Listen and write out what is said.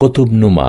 কুতুবনুমা